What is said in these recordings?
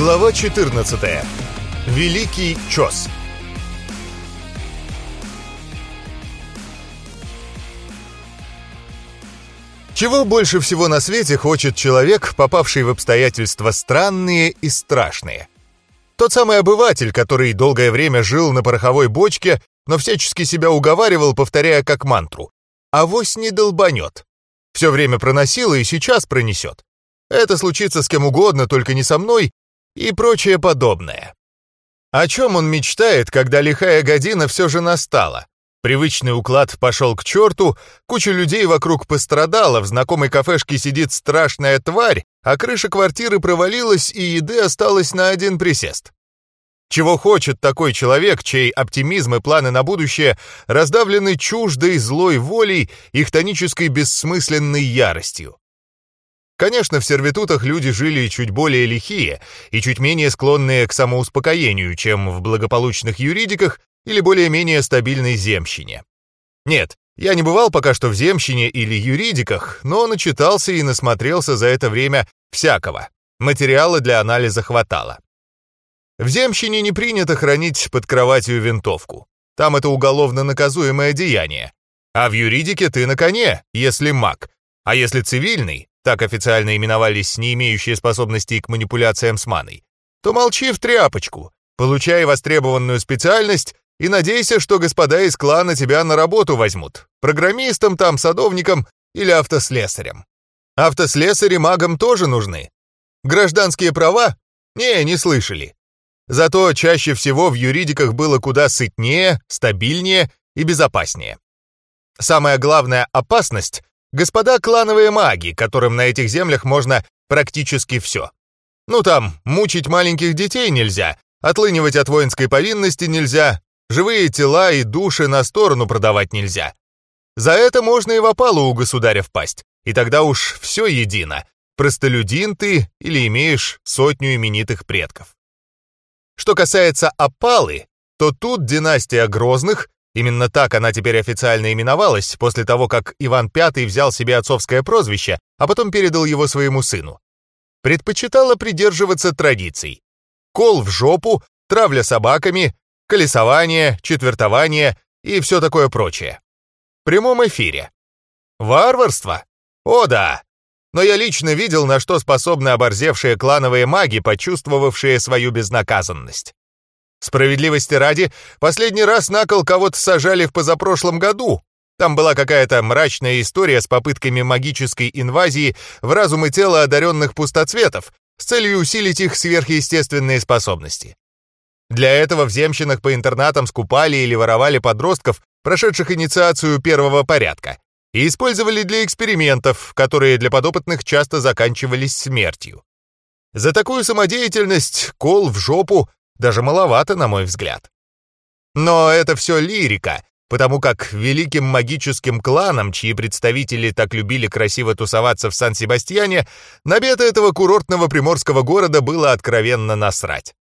Глава 14. Великий Чос. Чего больше всего на свете хочет человек, попавший в обстоятельства странные и страшные? Тот самый обыватель, который долгое время жил на пороховой бочке, но всячески себя уговаривал, повторяя как мантру. «Авось не долбанет». Все время проносило и сейчас пронесет. Это случится с кем угодно, только не со мной, и прочее подобное. О чем он мечтает, когда лихая година все же настала? Привычный уклад пошел к черту, куча людей вокруг пострадала, в знакомой кафешке сидит страшная тварь, а крыша квартиры провалилась и еды осталось на один присест. Чего хочет такой человек, чей оптимизм и планы на будущее раздавлены чуждой злой волей и хтонической бессмысленной яростью? Конечно, в сервитутах люди жили чуть более лихие и чуть менее склонные к самоуспокоению, чем в благополучных юридиках или более-менее стабильной земщине. Нет, я не бывал пока что в земщине или юридиках, но начитался и насмотрелся за это время всякого. Материала для анализа хватало. В земщине не принято хранить под кроватью винтовку. Там это уголовно наказуемое деяние. А в юридике ты на коне, если маг. А если цивильный, так официально именовались не имеющие способностей к манипуляциям с маной, то молчи в тряпочку, получай востребованную специальность и надейся, что господа из клана тебя на работу возьмут, программистом там, садовником или автослесарем. Автослесари магам тоже нужны. Гражданские права? Не, не слышали. Зато чаще всего в юридиках было куда сытнее, стабильнее и безопаснее. Самая главная опасность Господа клановые маги, которым на этих землях можно практически все. Ну там, мучить маленьких детей нельзя, отлынивать от воинской повинности нельзя, живые тела и души на сторону продавать нельзя. За это можно и в опалу у государя впасть, и тогда уж все едино, простолюдин ты или имеешь сотню именитых предков. Что касается опалы, то тут династия Грозных Именно так она теперь официально именовалась после того, как Иван V взял себе отцовское прозвище, а потом передал его своему сыну. Предпочитала придерживаться традиций. Кол в жопу, травля собаками, колесование, четвертование и все такое прочее. В прямом эфире. Варварство? О да! Но я лично видел, на что способны оборзевшие клановые маги, почувствовавшие свою безнаказанность. Справедливости ради, последний раз на кол кого-то сажали в позапрошлом году. Там была какая-то мрачная история с попытками магической инвазии в разум и тело одаренных пустоцветов с целью усилить их сверхъестественные способности. Для этого в земщинах по интернатам скупали или воровали подростков, прошедших инициацию первого порядка, и использовали для экспериментов, которые для подопытных часто заканчивались смертью. За такую самодеятельность кол в жопу даже маловато, на мой взгляд. Но это все лирика, потому как великим магическим кланам, чьи представители так любили красиво тусоваться в Сан-Себастьяне, на этого курортного приморского города было откровенно насрать.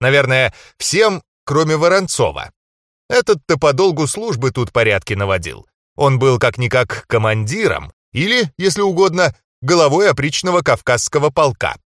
Наверное, всем, кроме Воронцова. Этот-то по долгу службы тут порядки наводил. Он был как-никак командиром, или, если угодно, головой опричного кавказского полка.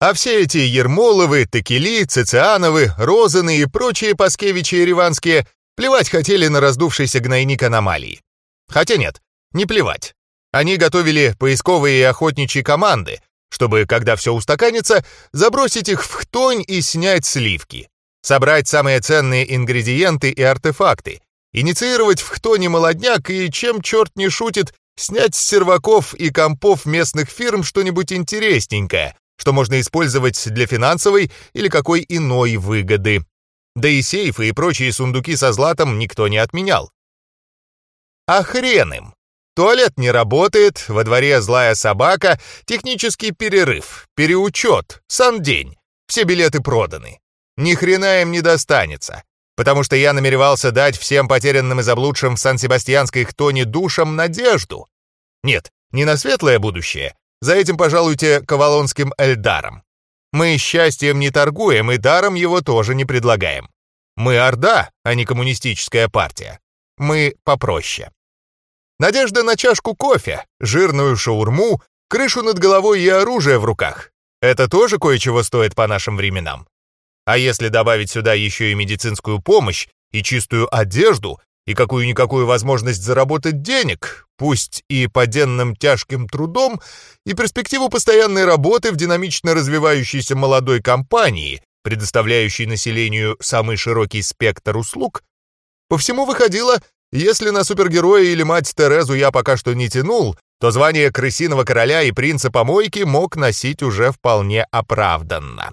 А все эти Ермоловы, Текели, Цициановы, Розаны и прочие Паскевичи и Риванские плевать хотели на раздувшийся гнойник аномалии. Хотя нет, не плевать. Они готовили поисковые и охотничьи команды, чтобы, когда все устаканится, забросить их в хтонь и снять сливки. Собрать самые ценные ингредиенты и артефакты, инициировать в хтоне молодняк и, чем черт не шутит, снять с серваков и компов местных фирм что-нибудь интересненькое, что можно использовать для финансовой или какой иной выгоды. Да и сейфы и прочие сундуки со златом никто не отменял. А хрен им! Туалет не работает, во дворе злая собака, технический перерыв, переучет, сандень, все билеты проданы. Ни хрена им не достанется, потому что я намеревался дать всем потерянным и заблудшим в Сан-Себастьянской хтоне душам надежду. Нет, не на светлое будущее, за этим пожалуйте кавалонским Эльдаром. Мы счастьем не торгуем и даром его тоже не предлагаем. Мы Орда, а не коммунистическая партия. Мы попроще. Надежда на чашку кофе, жирную шаурму, крышу над головой и оружие в руках. Это тоже кое-чего стоит по нашим временам. А если добавить сюда еще и медицинскую помощь, и чистую одежду, и какую-никакую возможность заработать денег, пусть и поденным тяжким трудом, и перспективу постоянной работы в динамично развивающейся молодой компании, предоставляющей населению самый широкий спектр услуг, по всему выходило, если на супергероя или мать Терезу я пока что не тянул, то звание крысиного короля и принца помойки мог носить уже вполне оправданно.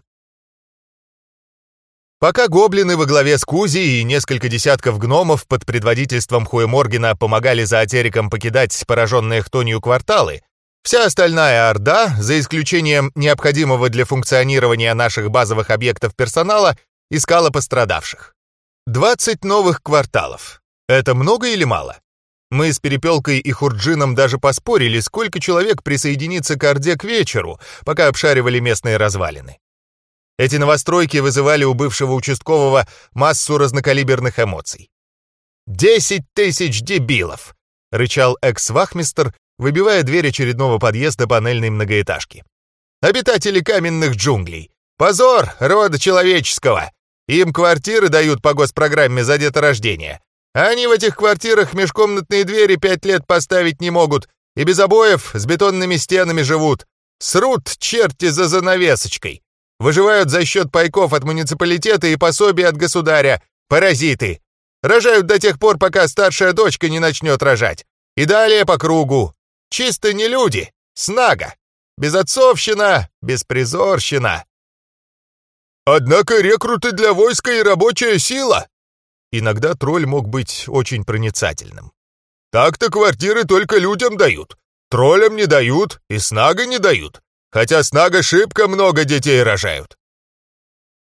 Пока гоблины во главе с Кузи и несколько десятков гномов под предводительством Хуэморгена помогали зоотерикам покидать пораженные хтонью кварталы, вся остальная Орда, за исключением необходимого для функционирования наших базовых объектов персонала, искала пострадавших. 20 новых кварталов. Это много или мало? Мы с Перепелкой и Хурджином даже поспорили, сколько человек присоединится к Орде к вечеру, пока обшаривали местные развалины. Эти новостройки вызывали у бывшего участкового массу разнокалиберных эмоций. «Десять тысяч дебилов!» — рычал экс-вахмистер, выбивая дверь очередного подъезда панельной многоэтажки. «Обитатели каменных джунглей! Позор рода человеческого! Им квартиры дают по госпрограмме за деторождение. Они в этих квартирах межкомнатные двери пять лет поставить не могут и без обоев с бетонными стенами живут. Срут черти за занавесочкой. Выживают за счет пайков от муниципалитета и пособий от государя. Паразиты. Рожают до тех пор, пока старшая дочка не начнет рожать. И далее по кругу. Чисто не люди. Снага. Безотцовщина, беспризорщина. Однако рекруты для войска и рабочая сила. Иногда тролль мог быть очень проницательным. Так-то квартиры только людям дают. Троллям не дают и снага не дают хотя снага шибко много детей рожают.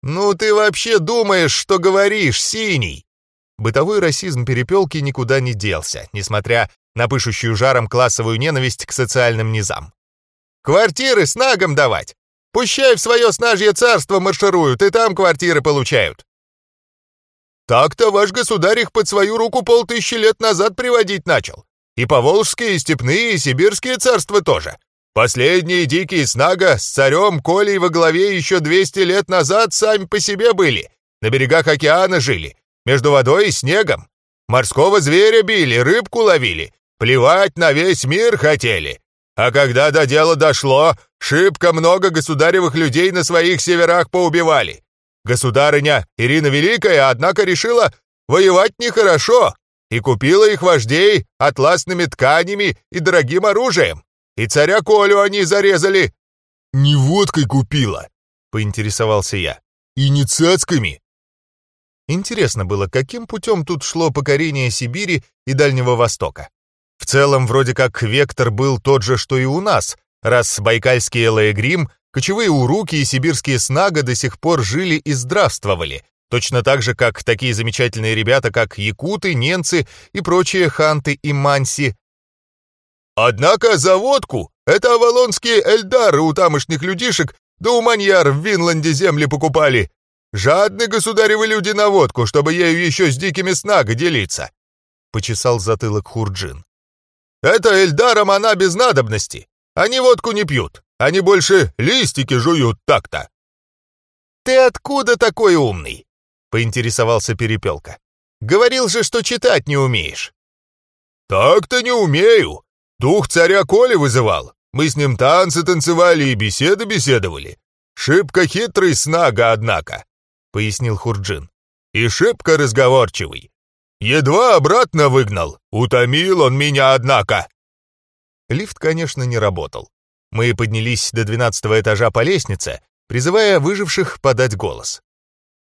«Ну ты вообще думаешь, что говоришь, синий?» Бытовой расизм перепелки никуда не делся, несмотря на пышущую жаром классовую ненависть к социальным низам. «Квартиры снагам давать! Пущай в свое снажье царство маршируют, и там квартиры получают!» «Так-то ваш государь их под свою руку полтысячи лет назад приводить начал. И поволжские, и степные, и сибирские царства тоже. Последние дикие снага с царем Колей во главе еще 200 лет назад сами по себе были. На берегах океана жили, между водой и снегом. Морского зверя били, рыбку ловили, плевать на весь мир хотели. А когда до дела дошло, шибко много государевых людей на своих северах поубивали. Государыня Ирина Великая, однако, решила воевать нехорошо и купила их вождей атласными тканями и дорогим оружием. И царя Колю они зарезали!» «Не водкой купила!» — поинтересовался я. «И не цацками!» Интересно было, каким путем тут шло покорение Сибири и Дальнего Востока. В целом, вроде как, вектор был тот же, что и у нас, раз байкальские Лаегрим, кочевые уруки и сибирские снага до сих пор жили и здравствовали, точно так же, как такие замечательные ребята, как якуты, ненцы и прочие ханты и манси, Однако за водку это авалонские эльдары у тамошних людишек да у маньяр в Винланде земли покупали. Жадны государевы люди на водку, чтобы ею еще с дикими снага делиться. Почесал затылок Хурджин. Это эльдарам она без надобности. Они водку не пьют. Они больше листики жуют так-то. «Ты откуда такой умный?» — поинтересовался Перепелка. «Говорил же, что читать не умеешь». «Так-то не умею. Дух царя Коли вызывал. Мы с ним танцы танцевали и беседы беседовали. Шибко хитрый снага, однако», — пояснил Хурджин. «И шибко разговорчивый. Едва обратно выгнал. Утомил он меня, однако». Лифт, конечно, не работал. Мы поднялись до двенадцатого этажа по лестнице, призывая выживших подать голос.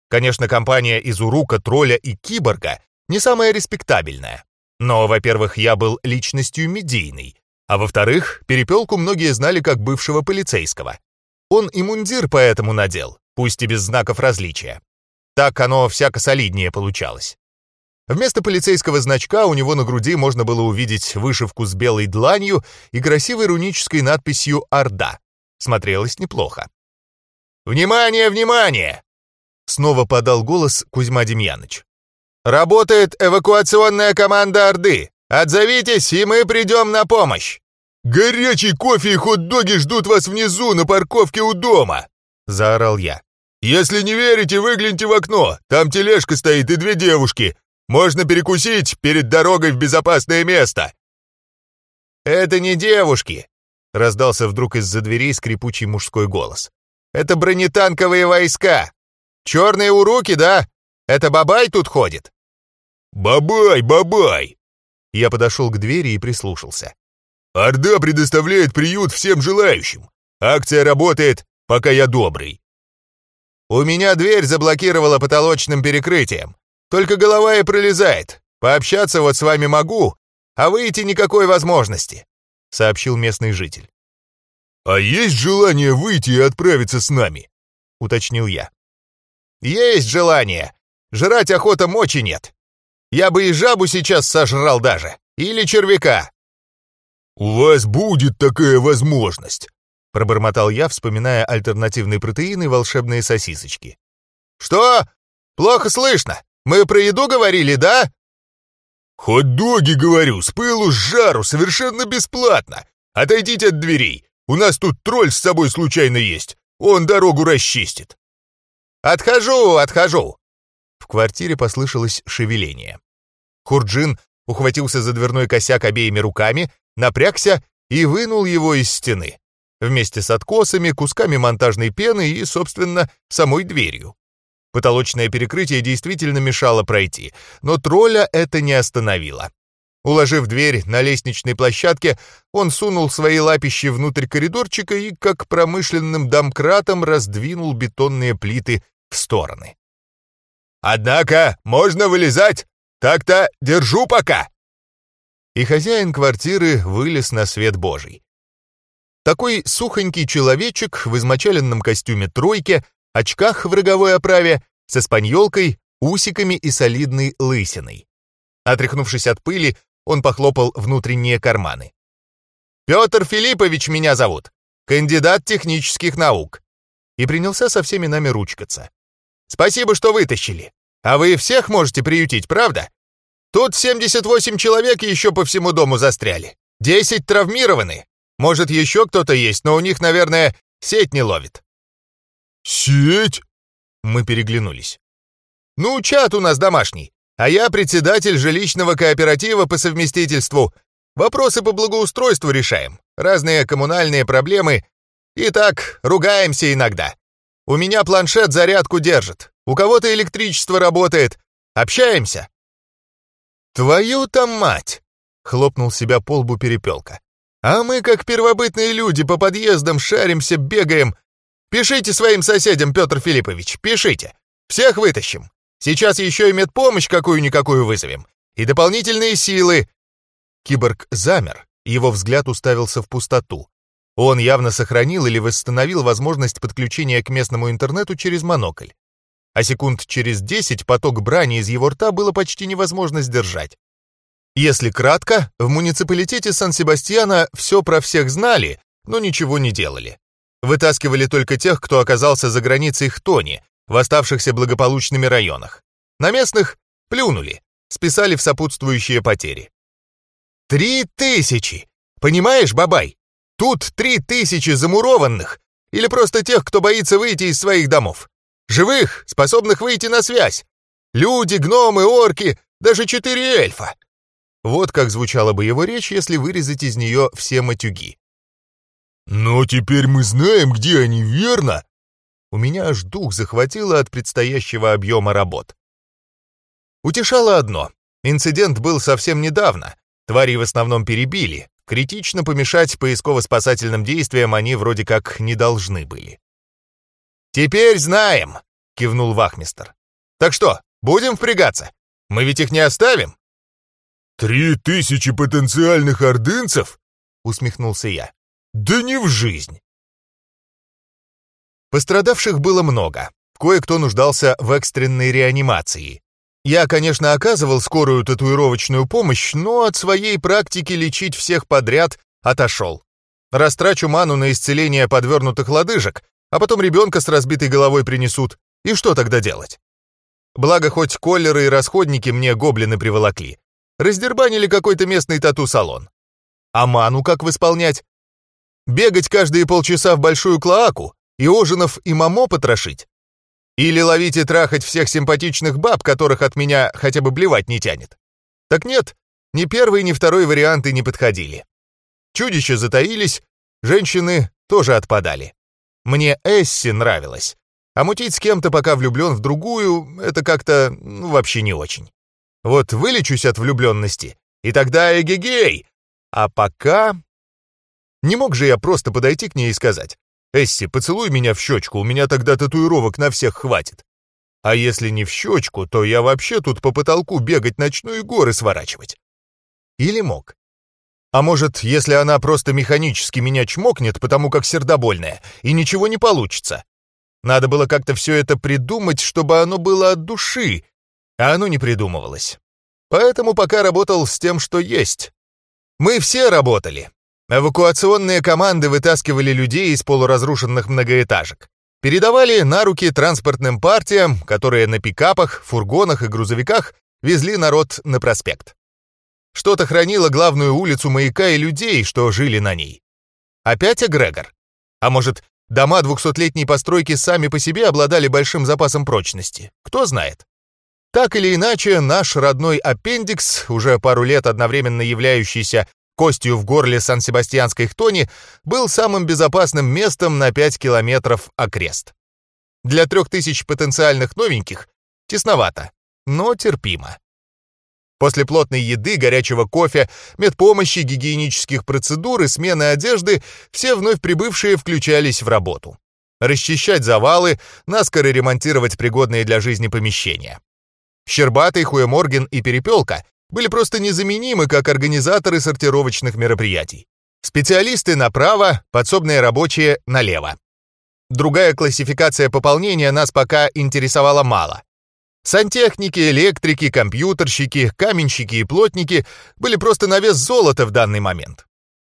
Конечно, компания из Урука, Тролля и Киборга не самая респектабельная. Но, во-первых, я был личностью медийной, а во-вторых, Перепелку многие знали как бывшего полицейского. Он и мундир поэтому надел, пусть и без знаков различия. Так оно всяко солиднее получалось. Вместо полицейского значка у него на груди можно было увидеть вышивку с белой дланью и красивой рунической надписью «Орда». Смотрелось неплохо. «Внимание, внимание!» Снова подал голос Кузьма Демьяныч. Работает эвакуационная команда Орды. Отзовитесь, и мы придем на помощь!» «Горячий кофе и хот-доги ждут вас внизу на парковке у дома!» — заорал я. «Если не верите, выгляните в окно. Там тележка стоит и две девушки. Можно перекусить перед дорогой в безопасное место». «Это не девушки!» — раздался вдруг из-за дверей скрипучий мужской голос. «Это бронетанковые войска! Черные уруки, да? Это Бабай тут ходит?» «Бабай, Бабай!» Я подошел к двери и прислушался. «Орда предоставляет приют всем желающим. Акция работает, пока я добрый». «У меня дверь заблокировала потолочным перекрытием. Только голова и пролезает. Пообщаться вот с вами могу, а выйти никакой возможности», — сообщил местный житель. «А есть желание выйти и отправиться с нами?» — уточнил я. «Есть желание. Жрать охота мочи нет. Я бы и жабу сейчас сожрал даже. Или червяка. «У вас будет такая возможность», — пробормотал я, вспоминая альтернативные протеины и волшебные сосисочки. «Что? Плохо слышно. Мы про еду говорили, да?» «Хот-доги, говорю, с пылу с жару, совершенно бесплатно. Отойдите от дверей. У нас тут тролль с собой случайно есть. Он дорогу расчистит». «Отхожу, отхожу!» Квартире послышалось шевеление. Хурджин ухватился за дверной косяк обеими руками, напрягся и вынул его из стены. Вместе с откосами, кусками монтажной пены и, собственно, самой дверью. Потолочное перекрытие действительно мешало пройти, но тролля это не остановило. Уложив дверь на лестничной площадке, он сунул свои лапищи внутрь коридорчика и, как промышленным домкратом, раздвинул бетонные плиты в стороны. «Однако можно вылезать так-то держу пока!» И хозяин квартиры вылез на свет божий. Такой сухонький человечек в измочаленном костюме тройки, очках в роговой оправе, со спаньолкой, усиками и солидной лысиной. Отряхнувшись от пыли, он похлопал внутренние карманы. «Петр Филиппович меня зовут, кандидат технических наук», и принялся со всеми нами ручкаться. «Спасибо, что вытащили. А вы всех можете приютить, правда? Тут 78 человек еще по всему дому застряли. 10 травмированы. Может, еще кто-то есть, но у них, наверное, сеть не ловит». «Сеть?» Мы переглянулись. «Ну, чат у нас домашний, а я председатель жилищного кооператива по совместительству. Вопросы по благоустройству решаем, разные коммунальные проблемы. И так, ругаемся иногда. У меня планшет зарядку держит, у кого-то электричество работает. Общаемся?» «Твою-то мать!» — хлопнул себя по лбу перепелка. «А мы, как первобытные люди, по подъездам шаримся, бегаем. Пишите своим соседям, Петр Филиппович, пишите. Всех вытащим. Сейчас еще и медпомощь какую-никакую вызовем. И дополнительные силы». Киборг замер, его взгляд уставился в пустоту. Он явно сохранил или восстановил возможность подключения к местному интернету через монокль а секунд через десять поток брани из его рта было почти невозможно сдержать. Если кратко, в муниципалитете Сан-Себастьяна все про всех знали, но ничего не делали. Вытаскивали только тех, кто оказался за границей Хтони, в оставшихся благополучными районах. На местных плюнули, списали в сопутствующие потери. Три тысячи! Понимаешь, Бабай? Тут три тысячи замурованных, или просто тех, кто боится выйти из своих домов. Живых, способных выйти на связь. Люди, гномы, орки, даже четыре эльфа. Вот как звучала бы его речь, если вырезать из нее все матюги. «Но теперь мы знаем, где они, верно?» У меня аж дух захватило от предстоящего объема работ. Утешало одно. Инцидент был совсем недавно. Твари в основном перебили. Критично помешать поисково-спасательным действиям они вроде как не должны были. «Теперь знаем», — кивнул вахмистер. «Так что, будем впрягаться? Мы ведь их не оставим?» «Три тысячи потенциальных ордынцев?» — усмехнулся я. «Да не в жизнь!» Пострадавших было много. Кое-кто нуждался в экстренной реанимации. Я, конечно, оказывал скорую татуировочную помощь, но от своей практики лечить всех подряд отошел. Растрачу ману на исцеление подвернутых лодыжек, а потом ребенка с разбитой головой принесут. И что тогда делать? Благо, хоть коллеры и расходники мне гоблины приволокли. Раздербанили какой-то местный тату-салон. А ману как восполнять? Бегать каждые полчаса в большую клоаку и ожинов и мамо потрошить? Или ловить и трахать всех симпатичных баб, которых от меня хотя бы блевать не тянет? Так нет, ни первый, ни второй варианты не подходили. Чудища затаились, женщины тоже отпадали. Мне Эсси нравилось, а мутить с кем-то, пока влюблен в другую, это как-то ну, вообще не очень. Вот вылечусь от влюбленности, и тогда эгегей. А пока... Не мог же я просто подойти к ней и сказать, «Эсси, поцелуй меня в щечку, у меня тогда татуировок на всех хватит». А если не в щечку, то я вообще тут по потолку бегать ночную горы сворачивать. Или мог. А может, если она просто механически меня чмокнет, потому как сердобольная, и ничего не получится? Надо было как-то все это придумать, чтобы оно было от души, а оно не придумывалось. Поэтому пока работал с тем, что есть. Мы все работали. Эвакуационные команды вытаскивали людей из полуразрушенных многоэтажек. Передавали на руки транспортным партиям, которые на пикапах, фургонах и грузовиках везли народ на проспект. Что-то хранило главную улицу маяка и людей, что жили на ней. Опять эгрегор? А может, дома двухсотлетней постройки сами по себе обладали большим запасом прочности? Кто знает. Так или иначе, наш родной аппендикс, уже пару лет одновременно являющийся костью в горле Сан-Себастьянской хтони, был самым безопасным местом на 5 километров окрест. Для трех тысяч потенциальных новеньких тесновато, но терпимо. После плотной еды, горячего кофе, медпомощи, гигиенических процедур и смены одежды все вновь прибывшие включались в работу. Расчищать завалы, наскоро ремонтировать пригодные для жизни помещения. Щербатый, Хуеморген и Перепелка были просто незаменимы как организаторы сортировочных мероприятий. Специалисты направо, подсобные рабочие налево. Другая классификация пополнения нас пока интересовала мало. Сантехники, электрики, компьютерщики, каменщики и плотники были просто на вес золота в данный момент.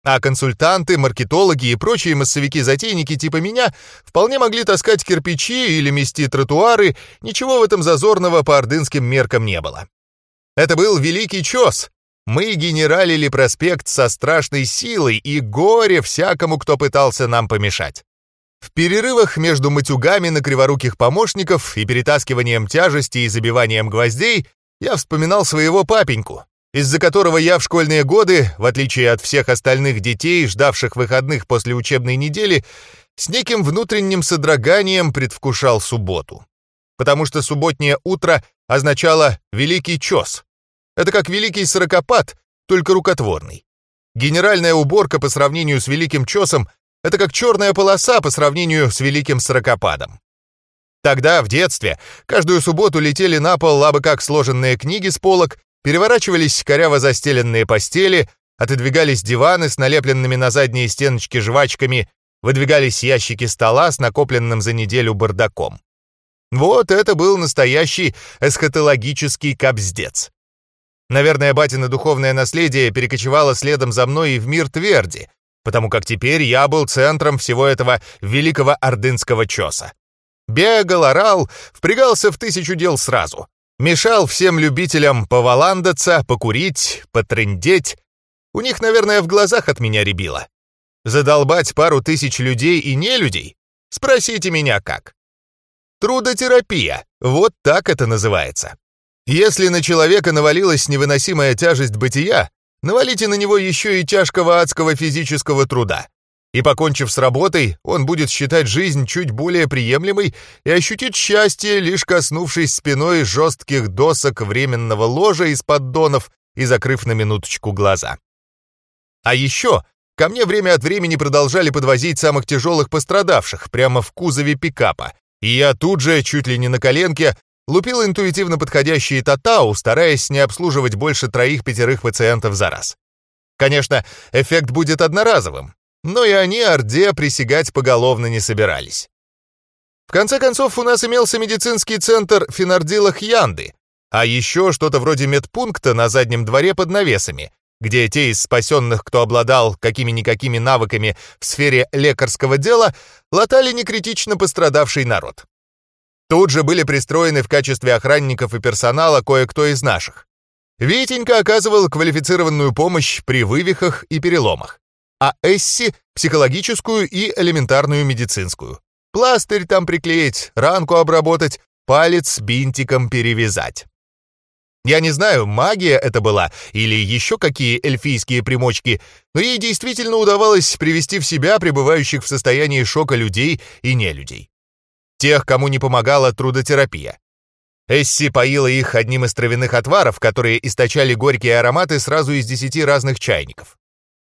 А консультанты, маркетологи и прочие массовики-затейники типа меня вполне могли таскать кирпичи или мести тротуары, ничего в этом зазорного по ордынским меркам не было. Это был великий чес. Мы генералили проспект со страшной силой и горе всякому, кто пытался нам помешать. В перерывах между матюгами на криворуких помощников и перетаскиванием тяжести и забиванием гвоздей я вспоминал своего папеньку, из-за которого я в школьные годы, в отличие от всех остальных детей, ждавших выходных после учебной недели, с неким внутренним содроганием предвкушал субботу. Потому что субботнее утро означало «великий чес». Это как великий сорокопад, только рукотворный. Генеральная уборка по сравнению с великим чесом это как черная полоса по сравнению с великим сорокопадом. Тогда, в детстве, каждую субботу летели на пол лабы как сложенные книги с полок, переворачивались коряво застеленные постели, отодвигались диваны с налепленными на задние стеночки жвачками, выдвигались ящики стола с накопленным за неделю бардаком. Вот это был настоящий эсхатологический капздец. Наверное, батина духовное наследие перекочевало следом за мной и в мир тверди, потому как теперь я был центром всего этого великого ордынского чеса. Бегал, орал, впрягался в тысячу дел сразу. Мешал всем любителям поваландаться, покурить, потрындеть. У них, наверное, в глазах от меня рябило. Задолбать пару тысяч людей и не людей? Спросите меня как. Трудотерапия, вот так это называется. Если на человека навалилась невыносимая тяжесть бытия, навалите на него еще и тяжкого адского физического труда. И, покончив с работой, он будет считать жизнь чуть более приемлемой и ощутит счастье, лишь коснувшись спиной жестких досок временного ложа из поддонов и закрыв на минуточку глаза. А еще ко мне время от времени продолжали подвозить самых тяжелых пострадавших прямо в кузове пикапа, и я тут же, чуть ли не на коленке, Лупил интуитивно подходящие татау, стараясь не обслуживать больше троих-пятерых пациентов за раз. Конечно, эффект будет одноразовым, но и они Орде присягать поголовно не собирались. В конце концов, у нас имелся медицинский центр Финардила Хьянды, а еще что-то вроде медпункта на заднем дворе под навесами, где те из спасенных, кто обладал какими-никакими навыками в сфере лекарского дела, латали некритично пострадавший народ. Тут же были пристроены в качестве охранников и персонала кое-кто из наших. Витенька оказывал квалифицированную помощь при вывихах и переломах, а Эсси — психологическую и элементарную медицинскую. Пластырь там приклеить, ранку обработать, палец бинтиком перевязать. Я не знаю, магия это была или еще какие эльфийские примочки, но ей действительно удавалось привести в себя пребывающих в состоянии шока людей и нелюдей. Тех, кому не помогала трудотерапия. Эсси поила их одним из травяных отваров, которые источали горькие ароматы сразу из десяти разных чайников.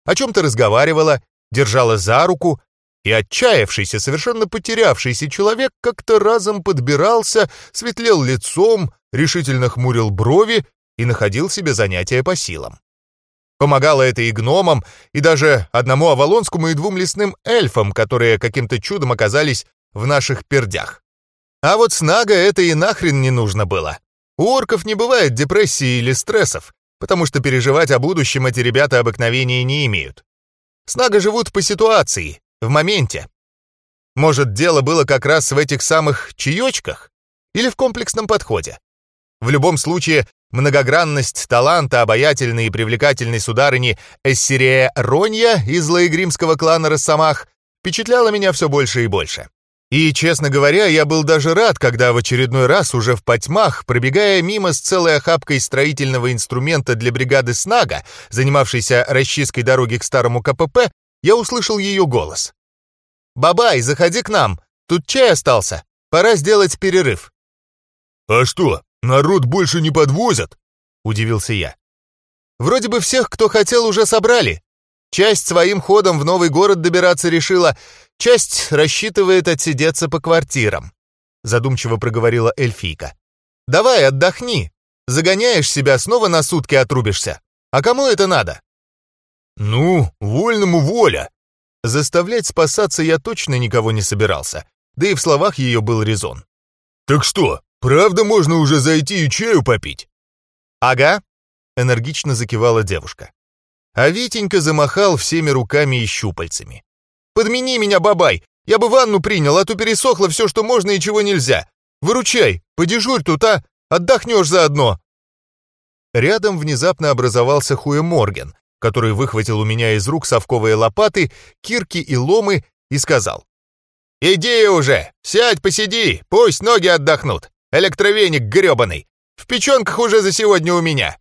О чем-то разговаривала, держала за руку, и отчаявшийся, совершенно потерявшийся человек как-то разом подбирался, светлел лицом, решительно хмурил брови и находил себе занятия по силам. Помогало это и гномам, и даже одному Авалонскому и двум лесным эльфам, которые каким-то чудом оказались в наших пердях. А вот с Нага это и нахрен не нужно было. У орков не бывает депрессии или стрессов, потому что переживать о будущем эти ребята обыкновения не имеют. Снага живут по ситуации, в моменте. Может, дело было как раз в этих самых чаечках или в комплексном подходе. В любом случае, многогранность таланта обаятельной и привлекательной сударыни Эссирия Ронья из лаегримского клана Росомах впечатляла меня все больше и больше. И, честно говоря, я был даже рад, когда в очередной раз уже в потьмах, пробегая мимо с целой охапкой строительного инструмента для бригады СНАГа, занимавшейся расчисткой дороги к старому КПП, я услышал ее голос. «Бабай, заходи к нам, тут чай остался, пора сделать перерыв». «А что, народ больше не подвозят?» — удивился я. «Вроде бы всех, кто хотел, уже собрали. Часть своим ходом в новый город добираться решила, часть рассчитывает отсидеться по квартирам», — задумчиво проговорила эльфийка. «Давай, отдохни. Загоняешь себя, снова на сутки отрубишься. А кому это надо?» «Ну, вольному воля!» Заставлять спасаться я точно никого не собирался, да и в словах ее был резон. «Так что, правда можно уже зайти и чаю попить?» «Ага», — энергично закивала девушка. А Витенька замахал всеми руками и щупальцами. «Подмени меня, бабай! Я бы ванну принял, а то пересохло все, что можно и чего нельзя. Выручай, подежурь тут, а? Отдохнешь заодно!» Рядом внезапно образовался Хуя Морген, который выхватил у меня из рук совковые лопаты, кирки и ломы и сказал. «Иди уже! Сядь, посиди! Пусть ноги отдохнут! Электровеник грёбаный! В печенках уже за сегодня у меня!»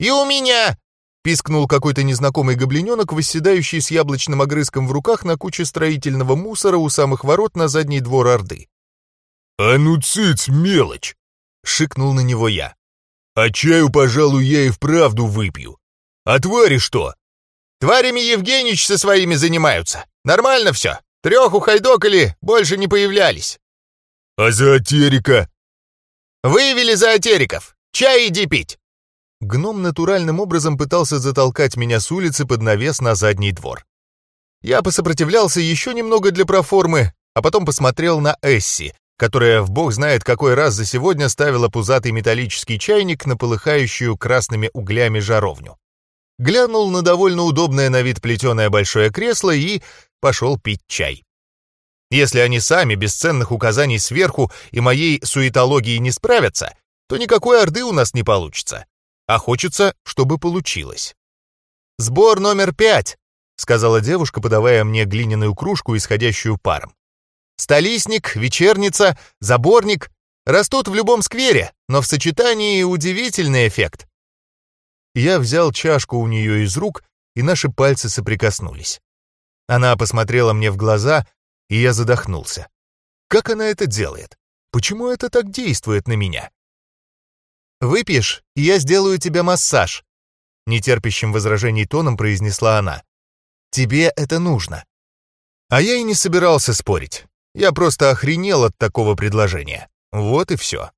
«И у меня!» — пискнул какой-то незнакомый гоблиненок, восседающий с яблочным огрызком в руках на куче строительного мусора у самых ворот на задний двор Орды. «А ну цыц, мелочь!» — шикнул на него я. «А чаю, пожалуй, я и вправду выпью. А твари что? Тварями Евгеньевич со своими занимаются. Нормально все. Трех ухайдокали, больше не появлялись. А зоотерика? Выявили зоотериков. Чай иди пить. Гном натуральным образом пытался затолкать меня с улицы под навес на задний двор. Я посопротивлялся еще немного для проформы, а потом посмотрел на Эсси, которая в бог знает какой раз за сегодня ставила пузатый металлический чайник на полыхающую красными углями жаровню глянул на довольно удобное на вид плетеное большое кресло и пошел пить чай. Если они сами без ценных указаний сверху и моей суетологии не справятся, то никакой орды у нас не получится. А хочется, чтобы получилось. «Сбор номер пять», — сказала девушка, подавая мне глиняную кружку, исходящую паром. «Столисник, вечерница, заборник растут в любом сквере, но в сочетании удивительный эффект. Я взял чашку у нее из рук, и наши пальцы соприкоснулись. Она посмотрела мне в глаза, и я задохнулся. Как она это делает? Почему это так действует на меня? «Выпьешь, и я сделаю тебе массаж», — нетерпящим возражений тоном произнесла она. «Тебе это нужно». А я и не собирался спорить. Я просто охренел от такого предложения. Вот и все.